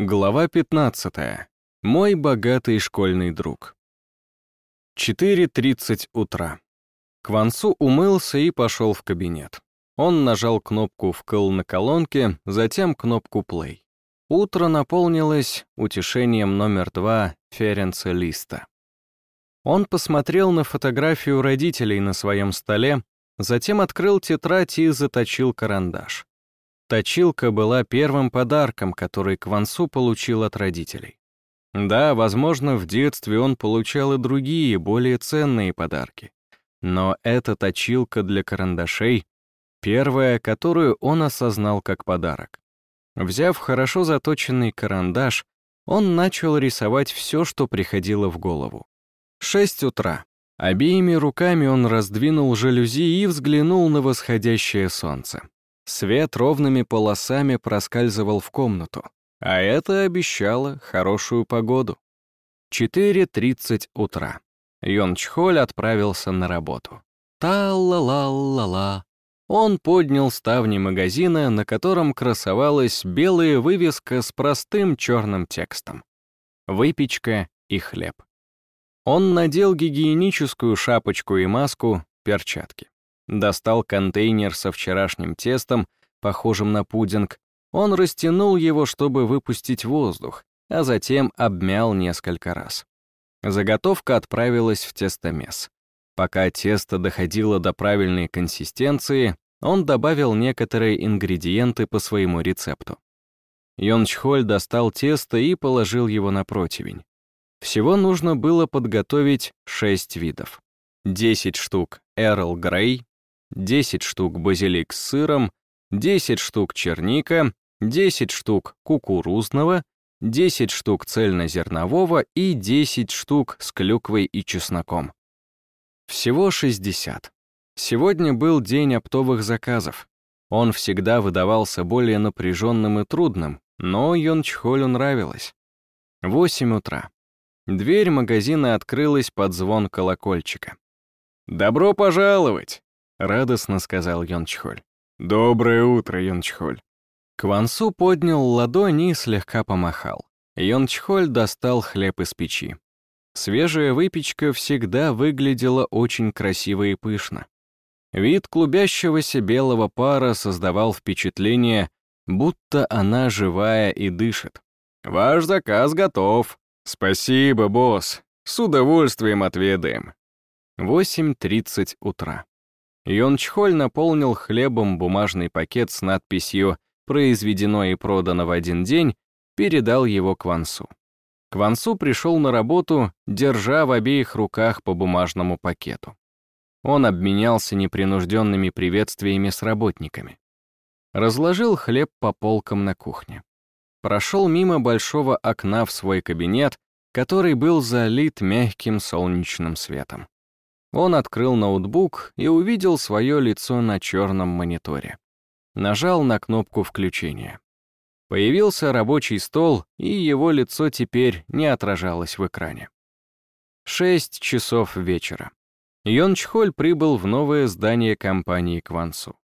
Глава 15. Мой богатый школьный друг. 4.30 утра. Квансу умылся и пошел в кабинет. Он нажал кнопку «вкл» на колонке, затем кнопку «плей». Утро наполнилось утешением номер два Ференца Листа. Он посмотрел на фотографию родителей на своем столе, затем открыл тетрадь и заточил карандаш. Точилка была первым подарком, который Квансу получил от родителей. Да, возможно, в детстве он получал и другие, более ценные подарки. Но эта точилка для карандашей — первая, которую он осознал как подарок. Взяв хорошо заточенный карандаш, он начал рисовать все, что приходило в голову. Шесть утра. Обеими руками он раздвинул жалюзи и взглянул на восходящее солнце. Свет ровными полосами проскальзывал в комнату, а это обещало хорошую погоду. 4.30 утра. Йон Чхоль отправился на работу. Та-ла-ла-ла-ла. Он поднял ставни магазина, на котором красовалась белая вывеска с простым черным текстом. Выпечка и хлеб. Он надел гигиеническую шапочку и маску, перчатки. Достал контейнер со вчерашним тестом, похожим на пудинг. Он растянул его, чтобы выпустить воздух, а затем обмял несколько раз. Заготовка отправилась в тестомес. Пока тесто доходило до правильной консистенции, он добавил некоторые ингредиенты по своему рецепту. Йончхоль достал тесто и положил его на противень. Всего нужно было подготовить 6 видов. 10 штук Эрл Грей, 10 штук базилик с сыром, 10 штук черника, 10 штук кукурузного, 10 штук цельнозернового и 10 штук с клюквой и чесноком. Всего 60. Сегодня был день оптовых заказов. Он всегда выдавался более напряженным и трудным, но Йончхолю нравилось. 8 утра. Дверь магазина открылась под звон колокольчика. «Добро пожаловать!» — радостно сказал Йончхоль. «Доброе утро, Йончхоль». Квансу поднял ладонь и слегка помахал. Йончхоль достал хлеб из печи. Свежая выпечка всегда выглядела очень красиво и пышно. Вид клубящегося белого пара создавал впечатление, будто она живая и дышит. «Ваш заказ готов». «Спасибо, босс. С удовольствием отведаем». 8.30 утра. Йончхоль наполнил хлебом бумажный пакет с надписью «Произведено и продано в один день», передал его Квансу. Квансу пришел на работу, держа в обеих руках по бумажному пакету. Он обменялся непринужденными приветствиями с работниками. Разложил хлеб по полкам на кухне. Прошел мимо большого окна в свой кабинет, который был залит мягким солнечным светом. Он открыл ноутбук и увидел свое лицо на черном мониторе. Нажал на кнопку включения. Появился рабочий стол, и его лицо теперь не отражалось в экране. Шесть часов вечера. Йон Чхоль прибыл в новое здание компании Квансу.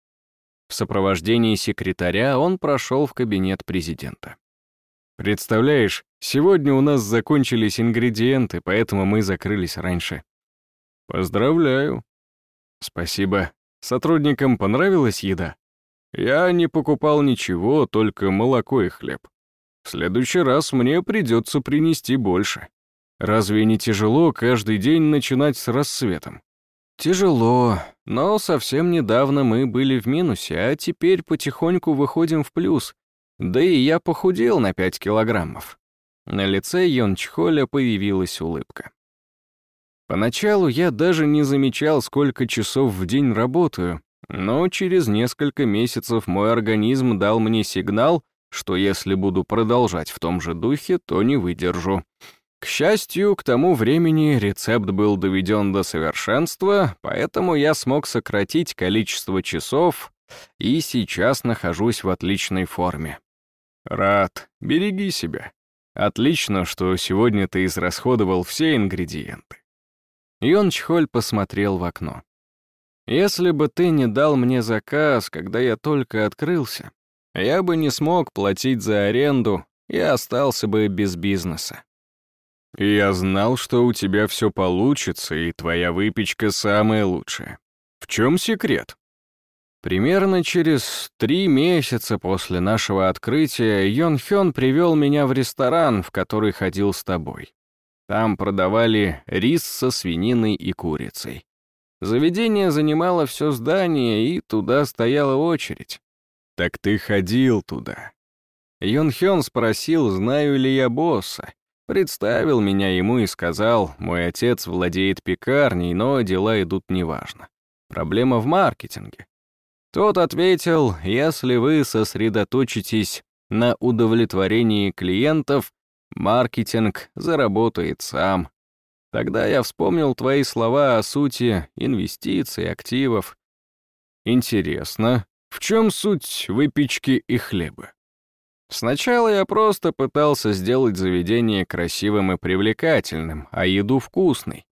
В сопровождении секретаря он прошел в кабинет президента. «Представляешь, сегодня у нас закончились ингредиенты, поэтому мы закрылись раньше», «Поздравляю». «Спасибо. Сотрудникам понравилась еда?» «Я не покупал ничего, только молоко и хлеб. В следующий раз мне придется принести больше. Разве не тяжело каждый день начинать с рассветом?» «Тяжело, но совсем недавно мы были в минусе, а теперь потихоньку выходим в плюс. Да и я похудел на 5 килограммов». На лице Йончхоля появилась улыбка. Поначалу я даже не замечал, сколько часов в день работаю, но через несколько месяцев мой организм дал мне сигнал, что если буду продолжать в том же духе, то не выдержу. К счастью, к тому времени рецепт был доведен до совершенства, поэтому я смог сократить количество часов и сейчас нахожусь в отличной форме. Рад, береги себя. Отлично, что сегодня ты израсходовал все ингредиенты. Йон Чхоль посмотрел в окно. «Если бы ты не дал мне заказ, когда я только открылся, я бы не смог платить за аренду, и остался бы без бизнеса. «Я знал, что у тебя все получится, и твоя выпечка самая лучшая. В чем секрет?» Примерно через три месяца после нашего открытия Йон Хён привел меня в ресторан, в который ходил с тобой. Там продавали рис со свининой и курицей. Заведение занимало все здание, и туда стояла очередь. «Так ты ходил туда?» Йон Хён спросил, знаю ли я босса. Представил меня ему и сказал, мой отец владеет пекарней, но дела идут неважно. Проблема в маркетинге. Тот ответил, если вы сосредоточитесь на удовлетворении клиентов, маркетинг заработает сам. Тогда я вспомнил твои слова о сути инвестиций, активов. Интересно, в чем суть выпечки и хлеба? Сначала я просто пытался сделать заведение красивым и привлекательным, а еду вкусной.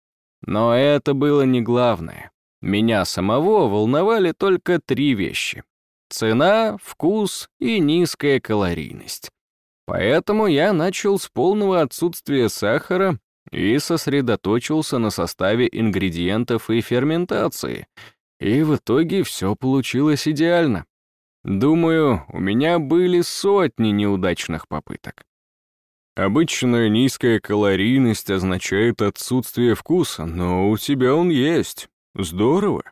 Но это было не главное. Меня самого волновали только три вещи. Цена, вкус и низкая калорийность. Поэтому я начал с полного отсутствия сахара и сосредоточился на составе ингредиентов и ферментации. И в итоге все получилось идеально. Думаю, у меня были сотни неудачных попыток. Обычная низкая калорийность означает отсутствие вкуса, но у тебя он есть. Здорово.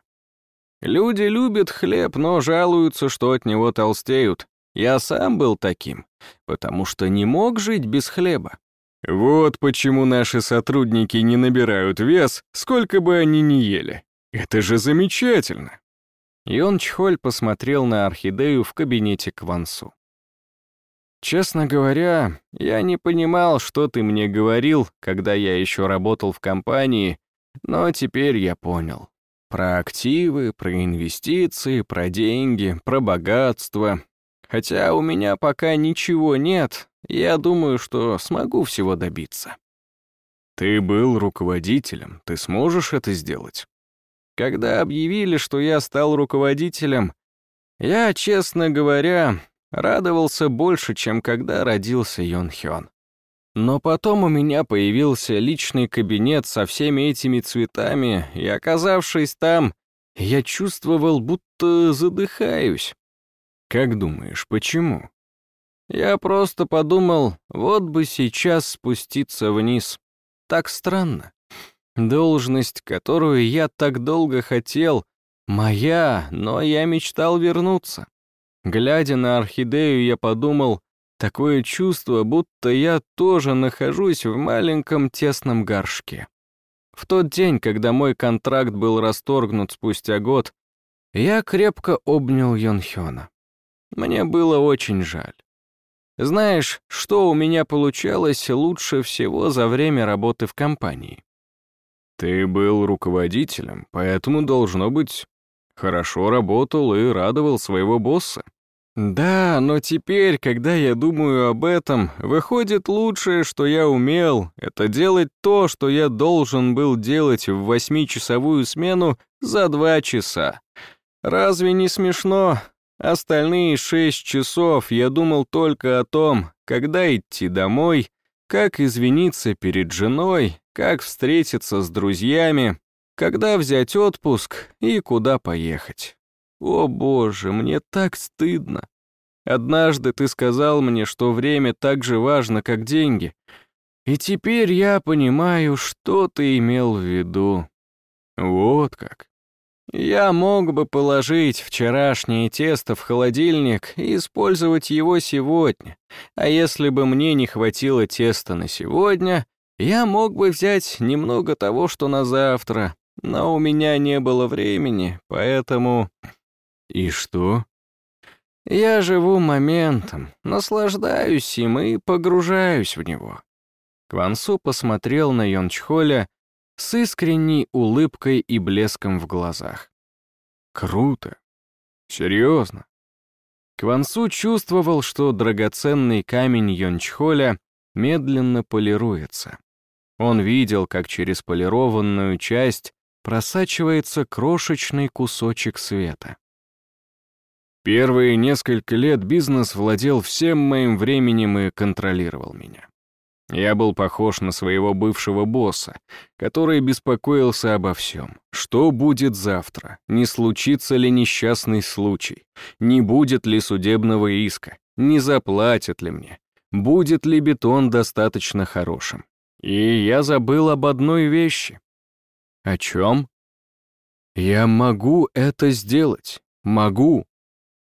Люди любят хлеб, но жалуются, что от него толстеют. Я сам был таким, потому что не мог жить без хлеба. Вот почему наши сотрудники не набирают вес, сколько бы они ни ели. Это же замечательно. Йон Чхоль посмотрел на орхидею в кабинете Квансу. «Честно говоря, я не понимал, что ты мне говорил, когда я еще работал в компании, но теперь я понял. Про активы, про инвестиции, про деньги, про богатство. Хотя у меня пока ничего нет, я думаю, что смогу всего добиться. Ты был руководителем, ты сможешь это сделать? Когда объявили, что я стал руководителем, я, честно говоря, радовался больше, чем когда родился Йон Хён. Но потом у меня появился личный кабинет со всеми этими цветами, и, оказавшись там, я чувствовал, будто задыхаюсь. Как думаешь, почему? Я просто подумал, вот бы сейчас спуститься вниз. Так странно. Должность, которую я так долго хотел, моя, но я мечтал вернуться. Глядя на орхидею, я подумал, Такое чувство, будто я тоже нахожусь в маленьком тесном горшке. В тот день, когда мой контракт был расторгнут спустя год, я крепко обнял Йонхёна. Мне было очень жаль. Знаешь, что у меня получалось лучше всего за время работы в компании? Ты был руководителем, поэтому, должно быть, хорошо работал и радовал своего босса. Да, но теперь, когда я думаю об этом, выходит лучшее, что я умел, это делать то, что я должен был делать в восьмичасовую смену за два часа. Разве не смешно? Остальные шесть часов я думал только о том, когда идти домой, как извиниться перед женой, как встретиться с друзьями, когда взять отпуск и куда поехать. О боже, мне так стыдно. Однажды ты сказал мне, что время так же важно, как деньги. И теперь я понимаю, что ты имел в виду. Вот как. Я мог бы положить вчерашнее тесто в холодильник и использовать его сегодня. А если бы мне не хватило теста на сегодня, я мог бы взять немного того, что на завтра. Но у меня не было времени, поэтому... И что? Я живу моментом, наслаждаюсь им и погружаюсь в него. Квансу посмотрел на Йончхоля с искренней улыбкой и блеском в глазах. Круто. Серьезно. Квансу чувствовал, что драгоценный камень Йончхоля медленно полируется. Он видел, как через полированную часть просачивается крошечный кусочек света. Первые несколько лет бизнес владел всем моим временем и контролировал меня. Я был похож на своего бывшего босса, который беспокоился обо всем. Что будет завтра? Не случится ли несчастный случай? Не будет ли судебного иска? Не заплатят ли мне? Будет ли бетон достаточно хорошим? И я забыл об одной вещи. О чем? Я могу это сделать. Могу.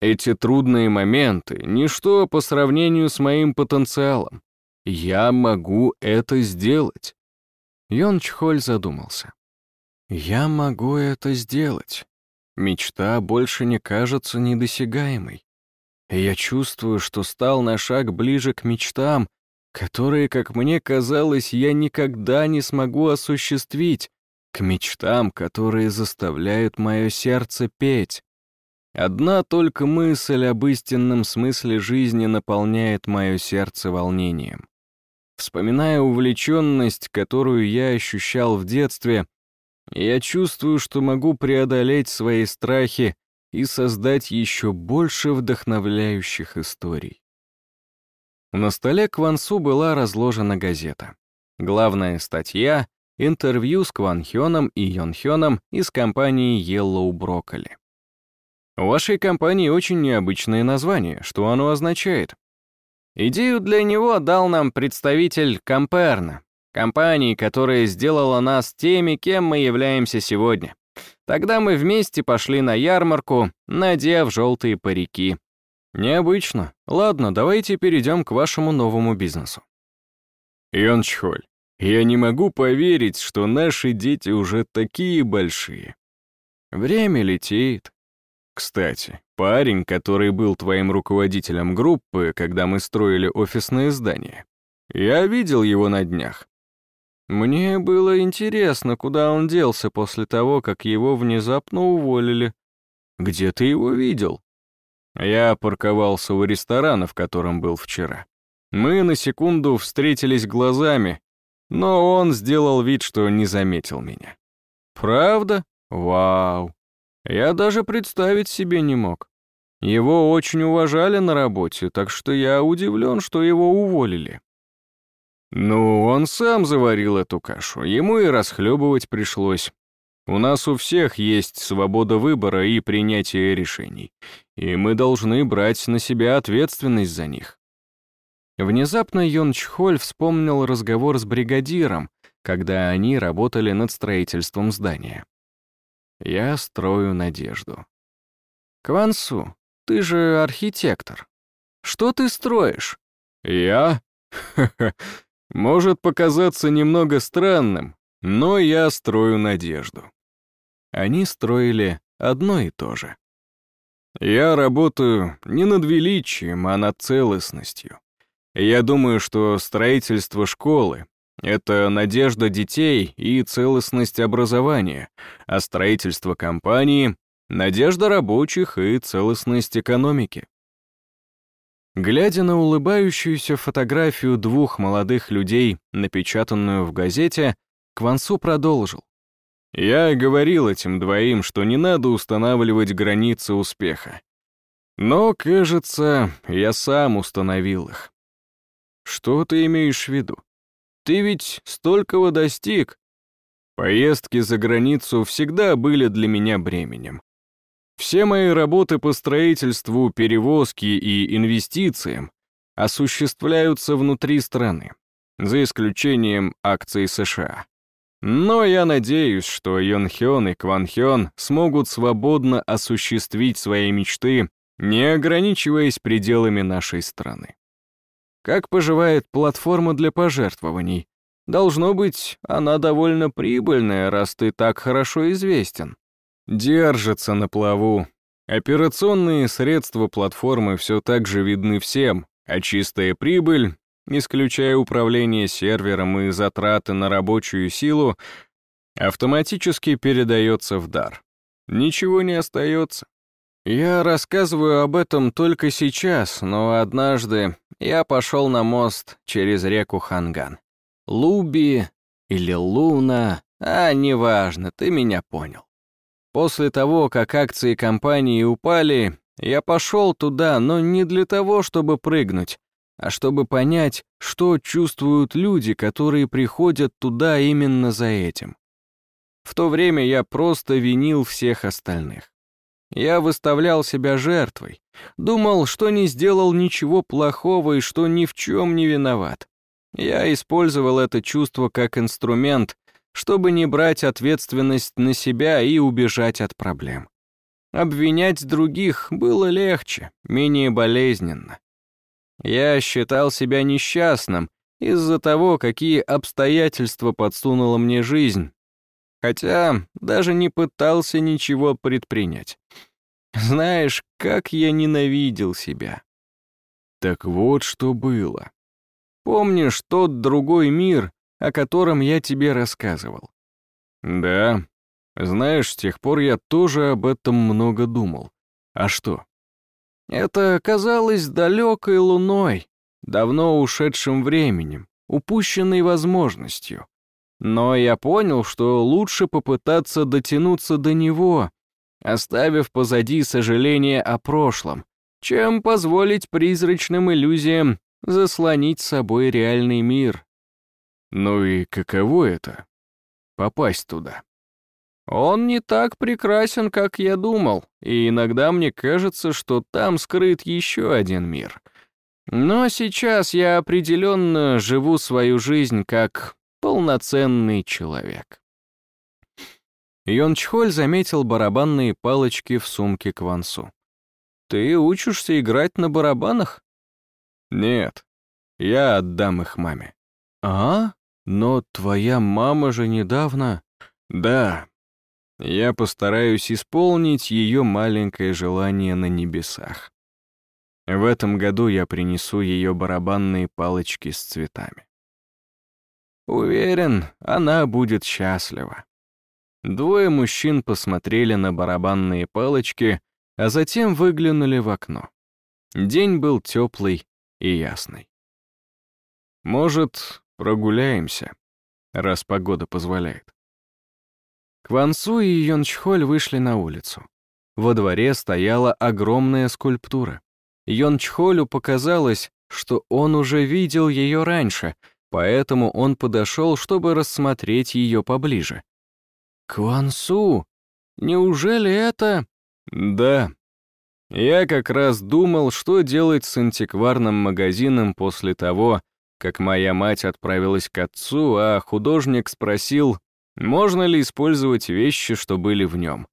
Эти трудные моменты — ничто по сравнению с моим потенциалом. Я могу это сделать. Йон Чхоль задумался. Я могу это сделать. Мечта больше не кажется недосягаемой. я чувствую, что стал на шаг ближе к мечтам, которые, как мне казалось, я никогда не смогу осуществить, к мечтам, которые заставляют мое сердце петь. Одна только мысль об истинном смысле жизни наполняет мое сердце волнением. Вспоминая увлеченность, которую я ощущал в детстве, я чувствую, что могу преодолеть свои страхи и создать еще больше вдохновляющих историй. На столе Квансу была разложена газета. Главная статья — интервью с Кван Хёном и Йон Хёном из компании Yellow Broccoli. У вашей компании очень необычное название. Что оно означает? Идею для него дал нам представитель Комперна, компании, которая сделала нас теми, кем мы являемся сегодня. Тогда мы вместе пошли на ярмарку, надев желтые парики. Необычно. Ладно, давайте перейдем к вашему новому бизнесу. Йончхоль, я не могу поверить, что наши дети уже такие большие. Время летит. Кстати, парень, который был твоим руководителем группы, когда мы строили офисное здание, я видел его на днях. Мне было интересно, куда он делся после того, как его внезапно уволили. Где ты его видел? Я парковался у ресторана, в котором был вчера. Мы на секунду встретились глазами, но он сделал вид, что не заметил меня. Правда? Вау. Я даже представить себе не мог. Его очень уважали на работе, так что я удивлен, что его уволили. Ну, он сам заварил эту кашу, ему и расхлебывать пришлось. У нас у всех есть свобода выбора и принятия решений, и мы должны брать на себя ответственность за них. Внезапно Йон Чхоль вспомнил разговор с бригадиром, когда они работали над строительством здания. Я строю надежду. Квансу, ты же архитектор. Что ты строишь? Я? Может показаться немного странным, но я строю надежду. Они строили одно и то же. Я работаю не над величием, а над целостностью. Я думаю, что строительство школы это надежда детей и целостность образования, а строительство компании — надежда рабочих и целостность экономики. Глядя на улыбающуюся фотографию двух молодых людей, напечатанную в газете, Квансу продолжил. «Я говорил этим двоим, что не надо устанавливать границы успеха. Но, кажется, я сам установил их. Что ты имеешь в виду? Ты ведь столького достиг. Поездки за границу всегда были для меня бременем. Все мои работы по строительству, перевозке и инвестициям осуществляются внутри страны, за исключением акций США. Но я надеюсь, что Йонхён и Кванхён смогут свободно осуществить свои мечты, не ограничиваясь пределами нашей страны. Как поживает платформа для пожертвований? Должно быть, она довольно прибыльная, раз ты так хорошо известен. Держится на плаву. Операционные средства платформы все так же видны всем, а чистая прибыль, исключая управление сервером и затраты на рабочую силу, автоматически передается в дар. Ничего не остается. Я рассказываю об этом только сейчас, но однажды я пошел на мост через реку Ханган. Луби или Луна, а неважно, ты меня понял. После того, как акции компании упали, Я пошел туда, но не для того, чтобы прыгнуть, а чтобы понять, что чувствуют люди, которые приходят туда именно за этим. В то время я просто винил всех остальных. Я выставлял себя жертвой, думал, что не сделал ничего плохого и что ни в чем не виноват. Я использовал это чувство как инструмент, чтобы не брать ответственность на себя и убежать от проблем. Обвинять других было легче, менее болезненно. Я считал себя несчастным из-за того, какие обстоятельства подсунула мне жизнь, хотя даже не пытался ничего предпринять. Знаешь, как я ненавидел себя. Так вот, что было. Помнишь тот другой мир, о котором я тебе рассказывал? Да. Знаешь, с тех пор я тоже об этом много думал. А что? Это казалось далекой луной, давно ушедшим временем, упущенной возможностью. Но я понял, что лучше попытаться дотянуться до него, оставив позади сожаление о прошлом, чем позволить призрачным иллюзиям заслонить собой реальный мир. Ну и каково это — попасть туда? Он не так прекрасен, как я думал, и иногда мне кажется, что там скрыт еще один мир. Но сейчас я определенно живу свою жизнь как полноценный человек. Йончхоль заметил барабанные палочки в сумке Квансу. «Ты учишься играть на барабанах?» «Нет, я отдам их маме». «А? Но твоя мама же недавно...» «Да, я постараюсь исполнить ее маленькое желание на небесах. В этом году я принесу ее барабанные палочки с цветами. Уверен, она будет счастлива. Двое мужчин посмотрели на барабанные палочки, а затем выглянули в окно. День был теплый и ясный. Может, прогуляемся, раз погода позволяет. Квансу и Йончхоль вышли на улицу. Во дворе стояла огромная скульптура. Йончхолю показалось, что он уже видел ее раньше — поэтому он подошел, чтобы рассмотреть ее поближе. «Квансу, неужели это...» «Да. Я как раз думал, что делать с антикварным магазином после того, как моя мать отправилась к отцу, а художник спросил, можно ли использовать вещи, что были в нем.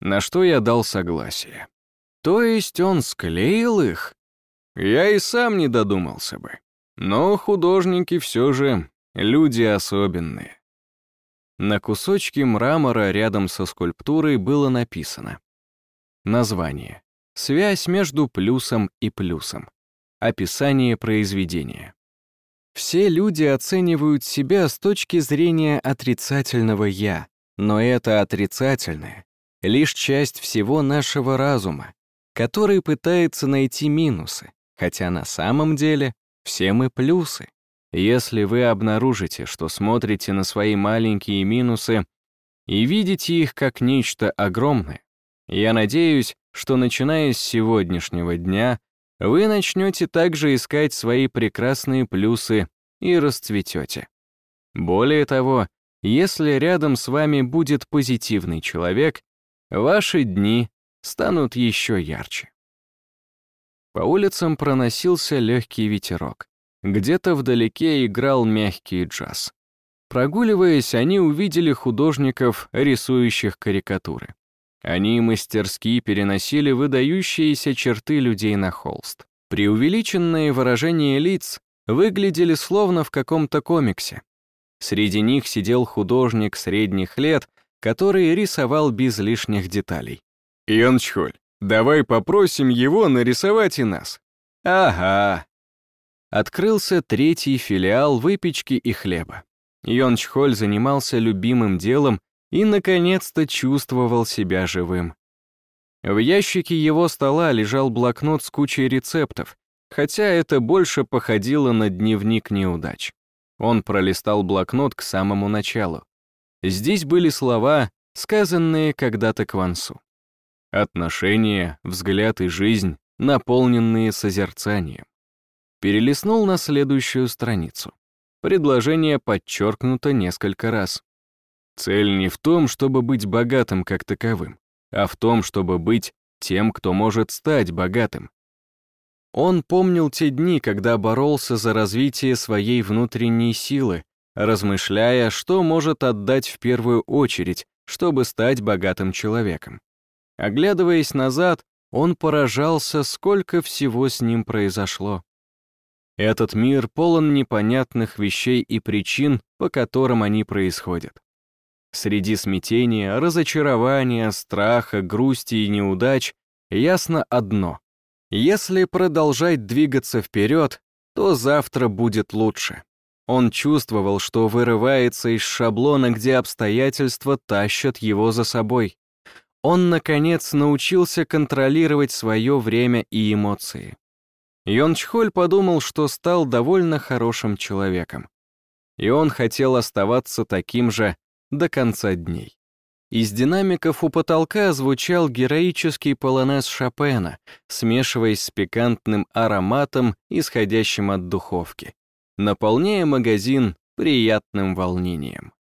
На что я дал согласие. То есть он склеил их? Я и сам не додумался бы. Но художники все же люди особенные. На кусочке мрамора рядом со скульптурой было написано Название. Связь между плюсом и плюсом. Описание произведения. Все люди оценивают себя с точки зрения отрицательного «я», но это отрицательное — лишь часть всего нашего разума, который пытается найти минусы, хотя на самом деле все мы плюсы. Если вы обнаружите, что смотрите на свои маленькие минусы и видите их как нечто огромное, я надеюсь, что начиная с сегодняшнего дня вы начнете также искать свои прекрасные плюсы и расцветете. Более того, если рядом с вами будет позитивный человек, ваши дни станут еще ярче. По улицам проносился легкий ветерок. Где-то вдалеке играл мягкий джаз. Прогуливаясь, они увидели художников, рисующих карикатуры. Они мастерски переносили выдающиеся черты людей на холст. Преувеличенные выражения лиц выглядели словно в каком-то комиксе. Среди них сидел художник средних лет, который рисовал без лишних деталей. «Янчхоль, Давай попросим его нарисовать и нас. Ага. Открылся третий филиал выпечки и хлеба. Йон Чхоль занимался любимым делом и, наконец-то, чувствовал себя живым. В ящике его стола лежал блокнот с кучей рецептов, хотя это больше походило на дневник неудач. Он пролистал блокнот к самому началу. Здесь были слова, сказанные когда-то Квансу. Отношения, взгляд и жизнь, наполненные созерцанием. Перелистнул на следующую страницу. Предложение подчеркнуто несколько раз. Цель не в том, чтобы быть богатым как таковым, а в том, чтобы быть тем, кто может стать богатым. Он помнил те дни, когда боролся за развитие своей внутренней силы, размышляя, что может отдать в первую очередь, чтобы стать богатым человеком. Оглядываясь назад, он поражался, сколько всего с ним произошло. Этот мир полон непонятных вещей и причин, по которым они происходят. Среди смятения, разочарования, страха, грусти и неудач ясно одно. Если продолжать двигаться вперед, то завтра будет лучше. Он чувствовал, что вырывается из шаблона, где обстоятельства тащат его за собой. Он, наконец, научился контролировать свое время и эмоции. Йон Чхоль подумал, что стал довольно хорошим человеком. И он хотел оставаться таким же до конца дней. Из динамиков у потолка звучал героический полонез Шопена, смешиваясь с пикантным ароматом, исходящим от духовки, наполняя магазин приятным волнением.